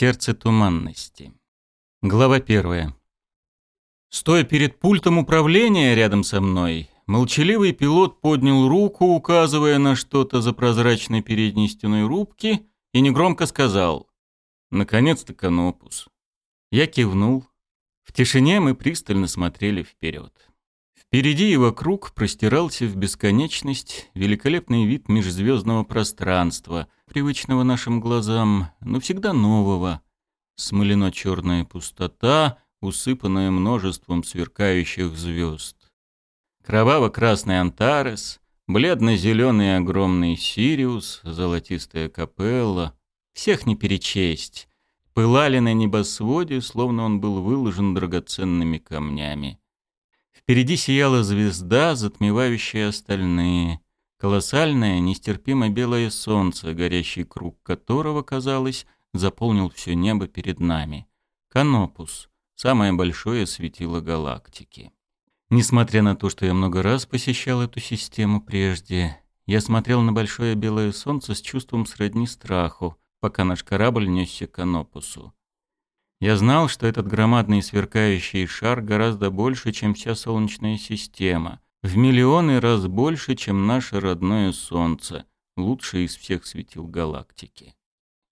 Сердце туманности. Глава первая. Стоя перед пультом управления рядом со мной, молчаливый пилот поднял руку, указывая на что-то за прозрачной передней стеной рубки, и негромко сказал «Наконец-то Канопус». Я кивнул. В тишине мы пристально смотрели вперед. Впереди и вокруг простирался в бесконечность великолепный вид межзвездного пространства, привычного нашим глазам, но всегда нового. Смолено-черная пустота, усыпанная множеством сверкающих звезд. Кроваво-красный Антарес, бледно-зеленый огромный Сириус, золотистая капелла. Всех не перечесть. Пылали на небосводе, словно он был выложен драгоценными камнями. Впереди сияла звезда, затмевающая остальные. Колоссальное, нестерпимо белое солнце, горящий круг которого, казалось, заполнил все небо перед нами. Канопус — самое большое светило галактики. Несмотря на то, что я много раз посещал эту систему прежде, я смотрел на большое белое солнце с чувством сродни страху, пока наш корабль несся к Канопусу. Я знал, что этот громадный сверкающий шар гораздо больше, чем вся Солнечная система. В миллионы раз больше, чем наше родное Солнце, лучшее из всех светил галактики.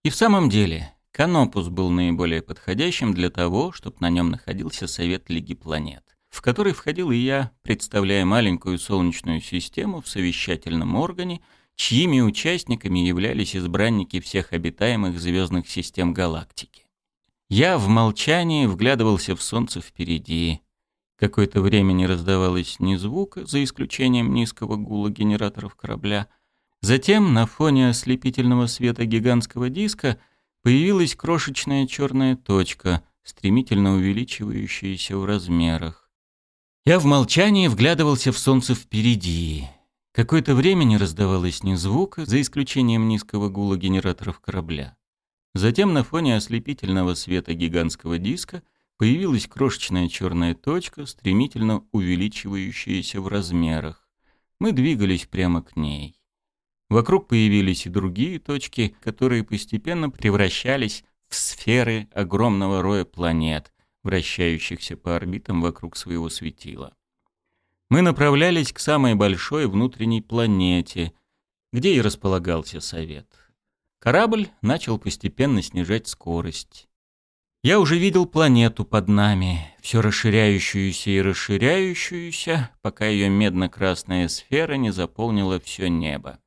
И в самом деле, Канопус был наиболее подходящим для того, чтобы на нем находился Совет Лиги Планет, в который входил и я, представляя маленькую Солнечную систему в совещательном органе, чьими участниками являлись избранники всех обитаемых звездных систем галактики. Я в молчании вглядывался в солнце впереди. Какое-то время не раздавалось ни звука, за исключением низкого гула генераторов корабля. Затем на фоне ослепительного света гигантского диска появилась крошечная черная точка, стремительно увеличивающаяся в размерах. Я в молчании вглядывался в солнце впереди. Какое-то время не раздавалось ни звука, за исключением низкого гула генераторов корабля. Затем на фоне ослепительного света гигантского диска появилась крошечная черная точка, стремительно увеличивающаяся в размерах. Мы двигались прямо к ней. Вокруг появились и другие точки, которые постепенно превращались в сферы огромного роя планет, вращающихся по орбитам вокруг своего светила. Мы направлялись к самой большой внутренней планете, где и располагался Совет. Корабль начал постепенно снижать скорость. Я уже видел планету под нами, все расширяющуюся и расширяющуюся, пока ее медно-красная сфера не заполнила все небо.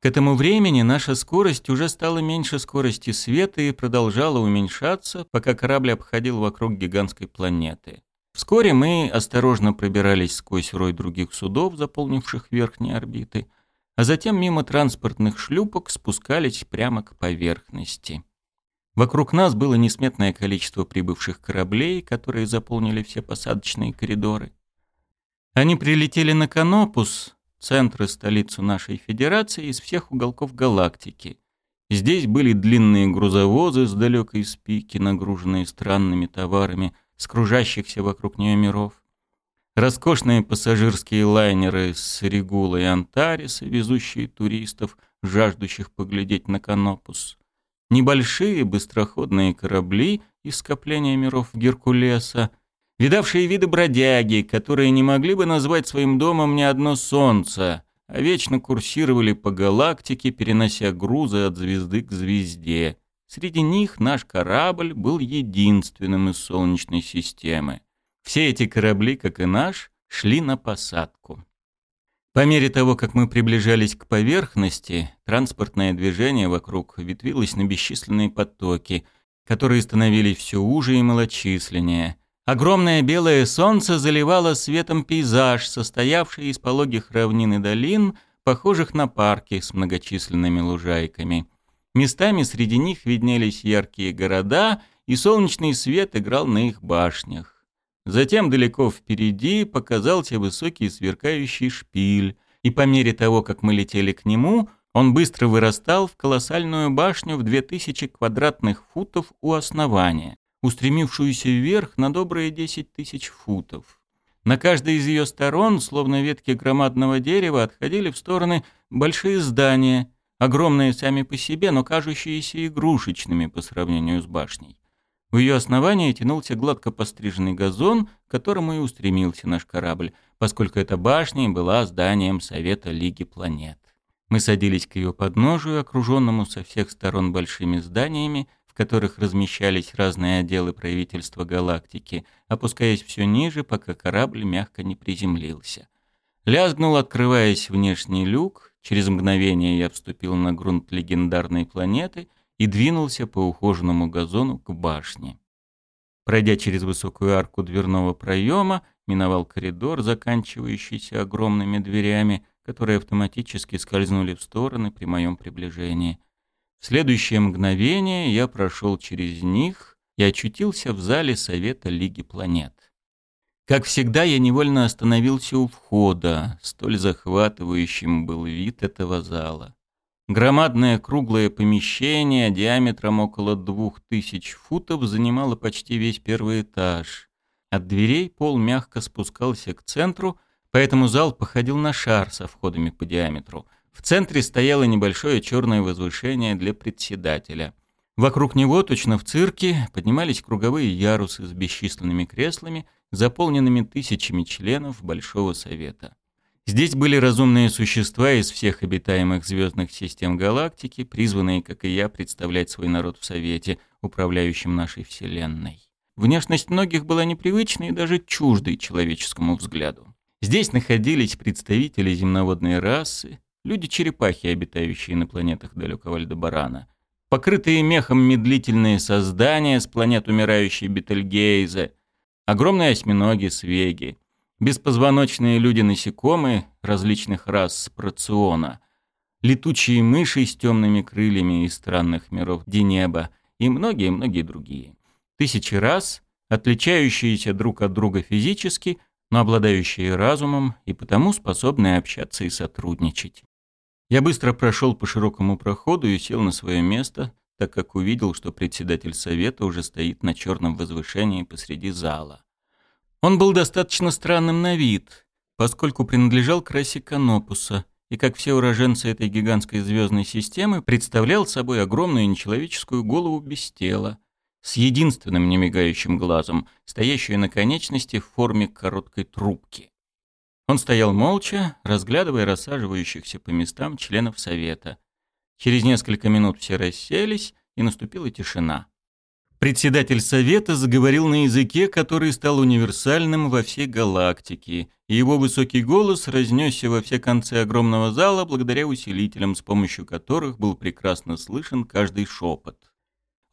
К этому времени наша скорость уже стала меньше скорости света и продолжала уменьшаться, пока корабль обходил вокруг гигантской планеты. Вскоре мы осторожно пробирались сквозь рой других судов, заполнивших верхние орбиты – а затем мимо транспортных шлюпок спускались прямо к поверхности. Вокруг нас было несметное количество прибывших кораблей, которые заполнили все посадочные коридоры. Они прилетели на Канопус, центр и столицу нашей федерации, из всех уголков галактики. Здесь были длинные грузовозы с далекой спики, нагруженные странными товарами, с кружащихся вокруг нее миров роскошные пассажирские лайнеры с Регула и Антариса, везущие туристов, жаждущих поглядеть на Канопус, небольшие быстроходные корабли из скопления миров Геркулеса, видавшие виды бродяги, которые не могли бы назвать своим домом ни одно солнце, а вечно курсировали по галактике, перенося грузы от звезды к звезде. Среди них наш корабль был единственным из Солнечной системы. Все эти корабли, как и наш, шли на посадку. По мере того, как мы приближались к поверхности, транспортное движение вокруг ветвилось на бесчисленные потоки, которые становились все уже и малочисленнее. Огромное белое солнце заливало светом пейзаж, состоявший из пологих равнин и долин, похожих на парки с многочисленными лужайками. Местами среди них виднелись яркие города, и солнечный свет играл на их башнях. Затем далеко впереди показался высокий сверкающий шпиль, и по мере того, как мы летели к нему, он быстро вырастал в колоссальную башню в 2000 квадратных футов у основания, устремившуюся вверх на добрые 10 тысяч футов. На каждой из ее сторон, словно ветки громадного дерева, отходили в стороны большие здания, огромные сами по себе, но кажущиеся игрушечными по сравнению с башней. У ее основания тянулся гладко постриженный газон, к которому и устремился наш корабль, поскольку эта башня была зданием Совета Лиги Планет. Мы садились к ее подножию, окруженному со всех сторон большими зданиями, в которых размещались разные отделы правительства галактики, опускаясь все ниже, пока корабль мягко не приземлился. Лязгнул, открываясь внешний люк, через мгновение я вступил на грунт легендарной планеты — и двинулся по ухоженному газону к башне. Пройдя через высокую арку дверного проема, миновал коридор, заканчивающийся огромными дверями, которые автоматически скользнули в стороны при моем приближении. В следующее мгновение я прошел через них и очутился в зале Совета Лиги Планет. Как всегда, я невольно остановился у входа, столь захватывающим был вид этого зала. Громадное круглое помещение диаметром около двух тысяч футов занимало почти весь первый этаж. От дверей пол мягко спускался к центру, поэтому зал походил на шар со входами по диаметру. В центре стояло небольшое черное возвышение для председателя. Вокруг него, точно в цирке, поднимались круговые ярусы с бесчисленными креслами, заполненными тысячами членов Большого Совета. Здесь были разумные существа из всех обитаемых звездных систем галактики, призванные, как и я, представлять свой народ в Совете, управляющем нашей Вселенной. Внешность многих была непривычной и даже чуждой человеческому взгляду. Здесь находились представители земноводной расы, люди-черепахи, обитающие на планетах далекого Альдебарана, покрытые мехом медлительные создания с планет умирающей Бетельгейзе, огромные осьминоги-свеги, беспозвоночные люди-насекомые различных рас проциона, летучие мыши с темными крыльями из странных миров Динеба и многие-многие другие. Тысячи раз, отличающиеся друг от друга физически, но обладающие разумом и потому способные общаться и сотрудничать. Я быстро прошел по широкому проходу и сел на свое место, так как увидел, что председатель совета уже стоит на черном возвышении посреди зала. Он был достаточно странным на вид, поскольку принадлежал к расе Канопуса и, как все уроженцы этой гигантской звездной системы, представлял собой огромную нечеловеческую голову без тела, с единственным немигающим глазом, стоящую на конечности в форме короткой трубки. Он стоял молча, разглядывая рассаживающихся по местам членов Совета. Через несколько минут все расселись, и наступила тишина. Председатель Совета заговорил на языке, который стал универсальным во всей галактике, и его высокий голос разнесся во все концы огромного зала благодаря усилителям, с помощью которых был прекрасно слышен каждый шепот.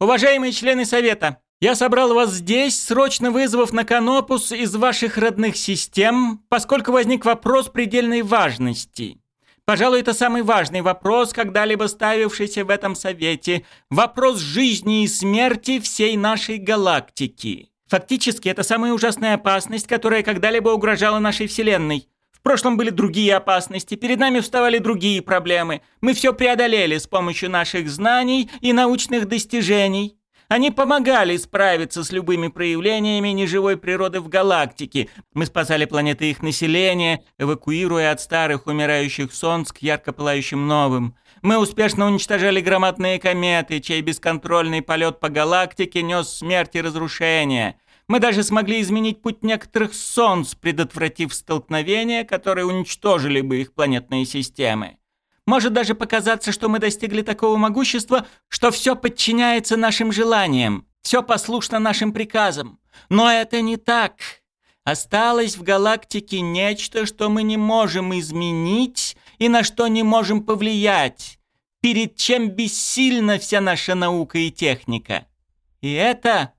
«Уважаемые члены Совета, я собрал вас здесь, срочно вызвав на Канопус из ваших родных систем, поскольку возник вопрос предельной важности». Пожалуй, это самый важный вопрос, когда-либо ставившийся в этом совете. Вопрос жизни и смерти всей нашей галактики. Фактически, это самая ужасная опасность, которая когда-либо угрожала нашей Вселенной. В прошлом были другие опасности, перед нами вставали другие проблемы. Мы все преодолели с помощью наших знаний и научных достижений. Они помогали справиться с любыми проявлениями неживой природы в галактике. Мы спасали планеты их население, эвакуируя от старых умирающих солнц к ярко пылающим новым. Мы успешно уничтожали громадные кометы, чей бесконтрольный полет по галактике нес смерть и разрушение. Мы даже смогли изменить путь некоторых солнц, предотвратив столкновения, которые уничтожили бы их планетные системы. Может даже показаться, что мы достигли такого могущества, что все подчиняется нашим желаниям, все послушно нашим приказам. Но это не так. Осталось в галактике нечто, что мы не можем изменить и на что не можем повлиять, перед чем бессильна вся наша наука и техника. И это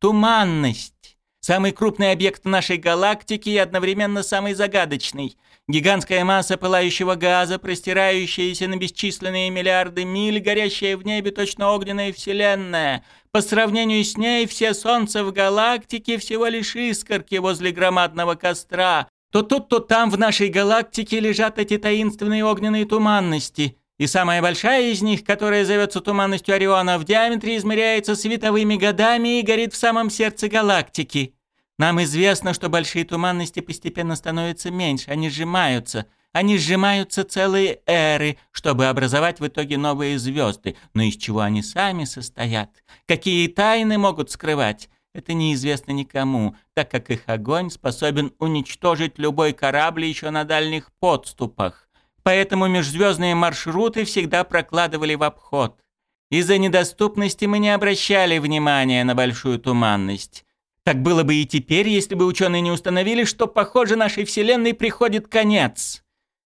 туманность. Самый крупный объект нашей галактики и одновременно самый загадочный. Гигантская масса пылающего газа, простирающаяся на бесчисленные миллиарды миль, горящая в небе точно огненная вселенная. По сравнению с ней все солнца в галактике всего лишь искорки возле громадного костра. То тут, то там в нашей галактике лежат эти таинственные огненные туманности. И самая большая из них, которая зовется туманностью Ориона, в диаметре измеряется световыми годами и горит в самом сердце галактики. Нам известно, что большие туманности постепенно становятся меньше, они сжимаются, Они сжимаются целые эры, чтобы образовать в итоге новые звезды. Но из чего они сами состоят? Какие тайны могут скрывать? Это неизвестно никому, так как их огонь способен уничтожить любой корабль еще на дальних подступах. Поэтому межзвездные маршруты всегда прокладывали в обход. Из-за недоступности мы не обращали внимания на большую туманность. Так было бы и теперь, если бы ученые не установили, что, похоже, нашей Вселенной приходит конец.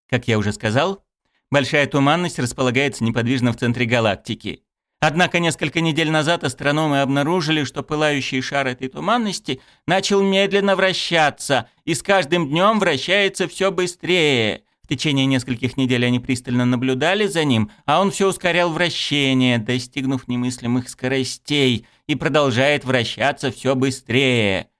Как я уже сказал, большая туманность располагается неподвижно в центре галактики. Однако несколько недель назад астрономы обнаружили, что пылающий шар этой туманности начал медленно вращаться и с каждым днем вращается все быстрее. В течение нескольких недель они пристально наблюдали за ним, а он все ускорял вращение, достигнув немыслимых скоростей, и продолжает вращаться все быстрее.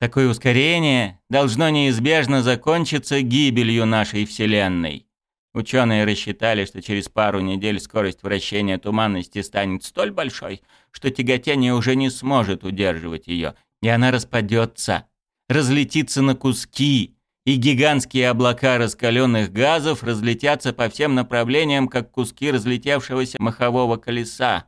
Такое ускорение должно неизбежно закончиться гибелью нашей Вселенной. Ученые рассчитали, что через пару недель скорость вращения туманности станет столь большой, что тяготение уже не сможет удерживать ее, и она распадется, разлетится на куски, и гигантские облака раскаленных газов разлетятся по всем направлениям, как куски разлетевшегося махового колеса.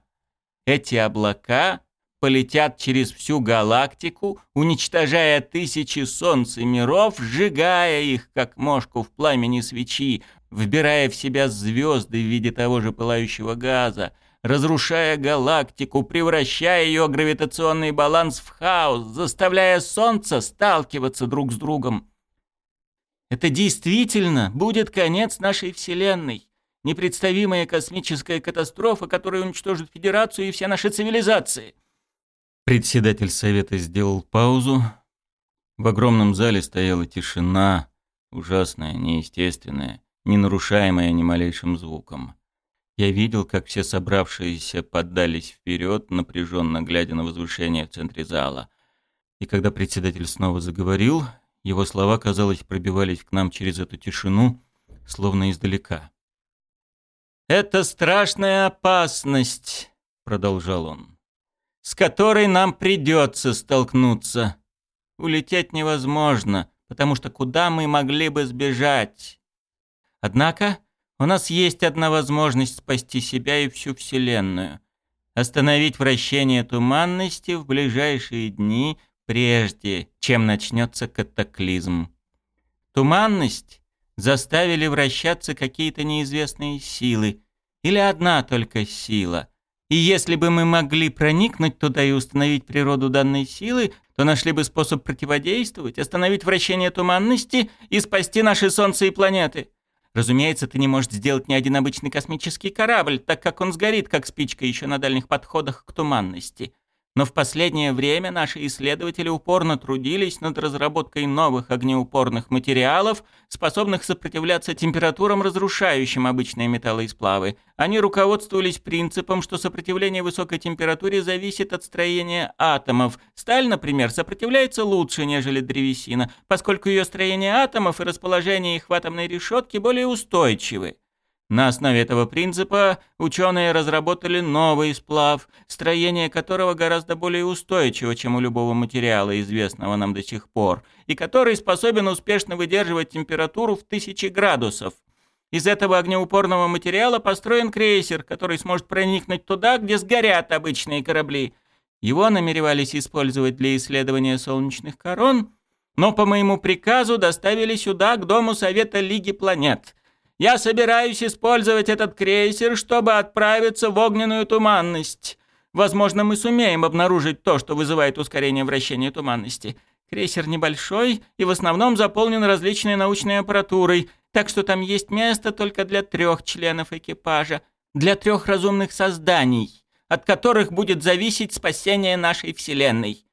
Эти облака полетят через всю галактику, уничтожая тысячи солнц и миров, сжигая их, как мошку в пламени свечи, вбирая в себя звезды в виде того же пылающего газа, разрушая галактику, превращая ее гравитационный баланс в хаос, заставляя Солнце сталкиваться друг с другом. Это действительно будет конец нашей Вселенной. Непредставимая космическая катастрофа, которая уничтожит Федерацию и все наши цивилизации. Председатель совета сделал паузу. В огромном зале стояла тишина, ужасная, неестественная не нарушаемая ни малейшим звуком. Я видел, как все собравшиеся поддались вперед, напряженно глядя на возвышение в центре зала. И когда председатель снова заговорил, его слова, казалось, пробивались к нам через эту тишину, словно издалека. «Это страшная опасность», — продолжал он, — «с которой нам придется столкнуться. Улететь невозможно, потому что куда мы могли бы сбежать? Однако у нас есть одна возможность спасти себя и всю Вселенную. Остановить вращение туманности в ближайшие дни, прежде чем начнется катаклизм. Туманность заставили вращаться какие-то неизвестные силы, или одна только сила. И если бы мы могли проникнуть туда и установить природу данной силы, то нашли бы способ противодействовать, остановить вращение туманности и спасти наши Солнце и планеты. Разумеется, ты не можешь сделать ни один обычный космический корабль, так как он сгорит, как спичка еще на дальних подходах к туманности. Но в последнее время наши исследователи упорно трудились над разработкой новых огнеупорных материалов, способных сопротивляться температурам, разрушающим обычные металлы и сплавы. Они руководствовались принципом, что сопротивление высокой температуре зависит от строения атомов. Сталь, например, сопротивляется лучше, нежели древесина, поскольку ее строение атомов и расположение их в атомной решетке более устойчивы. На основе этого принципа ученые разработали новый сплав, строение которого гораздо более устойчиво, чем у любого материала, известного нам до сих пор, и который способен успешно выдерживать температуру в тысячи градусов. Из этого огнеупорного материала построен крейсер, который сможет проникнуть туда, где сгорят обычные корабли. Его намеревались использовать для исследования солнечных корон, но по моему приказу доставили сюда, к Дому Совета Лиги Планет – я собираюсь использовать этот крейсер, чтобы отправиться в огненную туманность. Возможно, мы сумеем обнаружить то, что вызывает ускорение вращения туманности. Крейсер небольшой и в основном заполнен различной научной аппаратурой, так что там есть место только для трех членов экипажа, для трех разумных созданий, от которых будет зависеть спасение нашей Вселенной.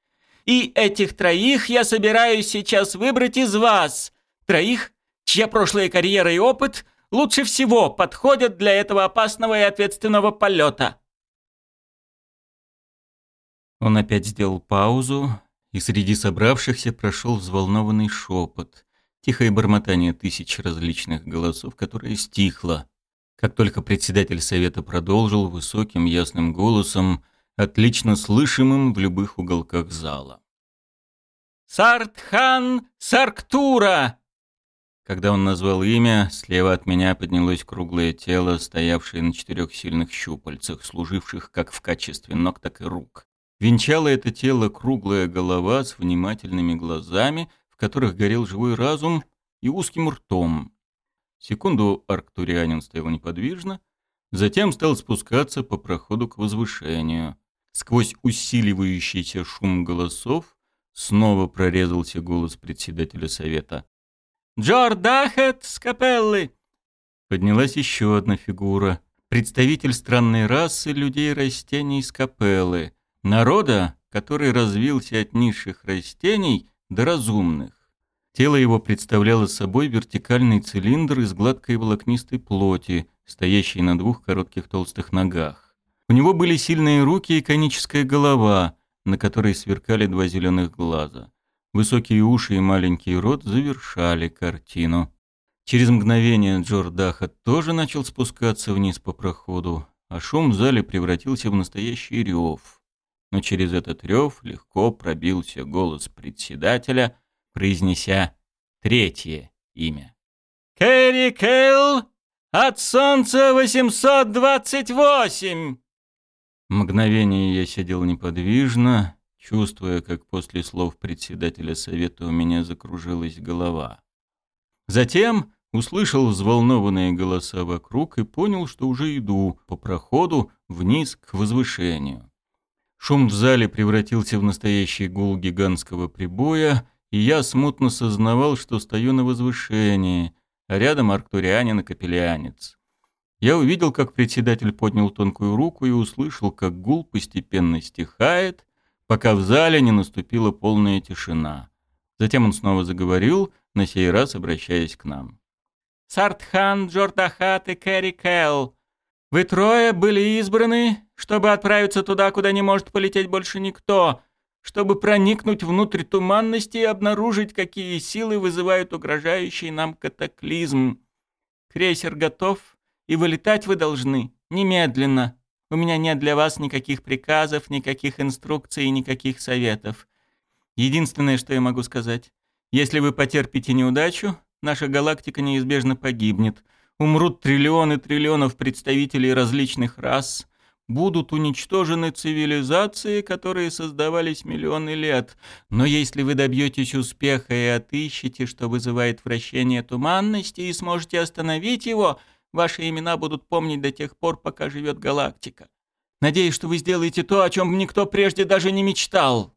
И этих троих я собираюсь сейчас выбрать из вас. Троих, чья прошлая карьера и опыт лучше всего подходят для этого опасного и ответственного полета. Он опять сделал паузу, и среди собравшихся прошел взволнованный шепот, тихое бормотание тысяч различных голосов, которое стихло, как только председатель совета продолжил высоким ясным голосом, отлично слышимым в любых уголках зала. «Сартхан Сарктура!» Когда он назвал имя, слева от меня поднялось круглое тело, стоявшее на четырех сильных щупальцах, служивших как в качестве ног, так и рук. Венчало это тело круглая голова с внимательными глазами, в которых горел живой разум, и узким ртом. Секунду арктурианин стоял неподвижно, затем стал спускаться по проходу к возвышению. Сквозь усиливающийся шум голосов снова прорезался голос председателя совета. Джордахет с капеллы!» Поднялась еще одна фигура. Представитель странной расы людей растений из капеллы. Народа, который развился от низших растений до разумных. Тело его представляло собой вертикальный цилиндр из гладкой волокнистой плоти, стоящий на двух коротких толстых ногах. У него были сильные руки и коническая голова, на которой сверкали два зеленых глаза. Высокие уши и маленький рот завершали картину. Через мгновение Джордаха тоже начал спускаться вниз по проходу, а шум в зале превратился в настоящий рев. Но через этот рев легко пробился голос председателя, произнеся третье имя. «Кэрри Кейл от солнца 828!» Мгновение я сидел неподвижно, чувствуя, как после слов председателя совета у меня закружилась голова. Затем услышал взволнованные голоса вокруг и понял, что уже иду по проходу вниз к возвышению. Шум в зале превратился в настоящий гул гигантского прибоя, и я смутно сознавал, что стою на возвышении, а рядом арктурианин и капеллианец. Я увидел, как председатель поднял тонкую руку и услышал, как гул постепенно стихает, пока в зале не наступила полная тишина. Затем он снова заговорил, на сей раз обращаясь к нам. «Сартхан, Джордахат и Кэрри Кэл, вы трое были избраны, чтобы отправиться туда, куда не может полететь больше никто, чтобы проникнуть внутрь туманности и обнаружить, какие силы вызывают угрожающий нам катаклизм. Крейсер готов, и вылетать вы должны немедленно. У меня нет для вас никаких приказов, никаких инструкций никаких советов. Единственное, что я могу сказать, если вы потерпите неудачу, наша галактика неизбежно погибнет. Умрут триллионы триллионов представителей различных рас. Будут уничтожены цивилизации, которые создавались миллионы лет. Но если вы добьетесь успеха и отыщете, что вызывает вращение туманности, и сможете остановить его – Ваши имена будут помнить до тех пор, пока живет галактика. Надеюсь, что вы сделаете то, о чем никто прежде даже не мечтал.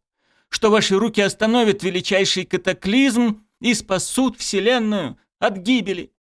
Что ваши руки остановят величайший катаклизм и спасут Вселенную от гибели.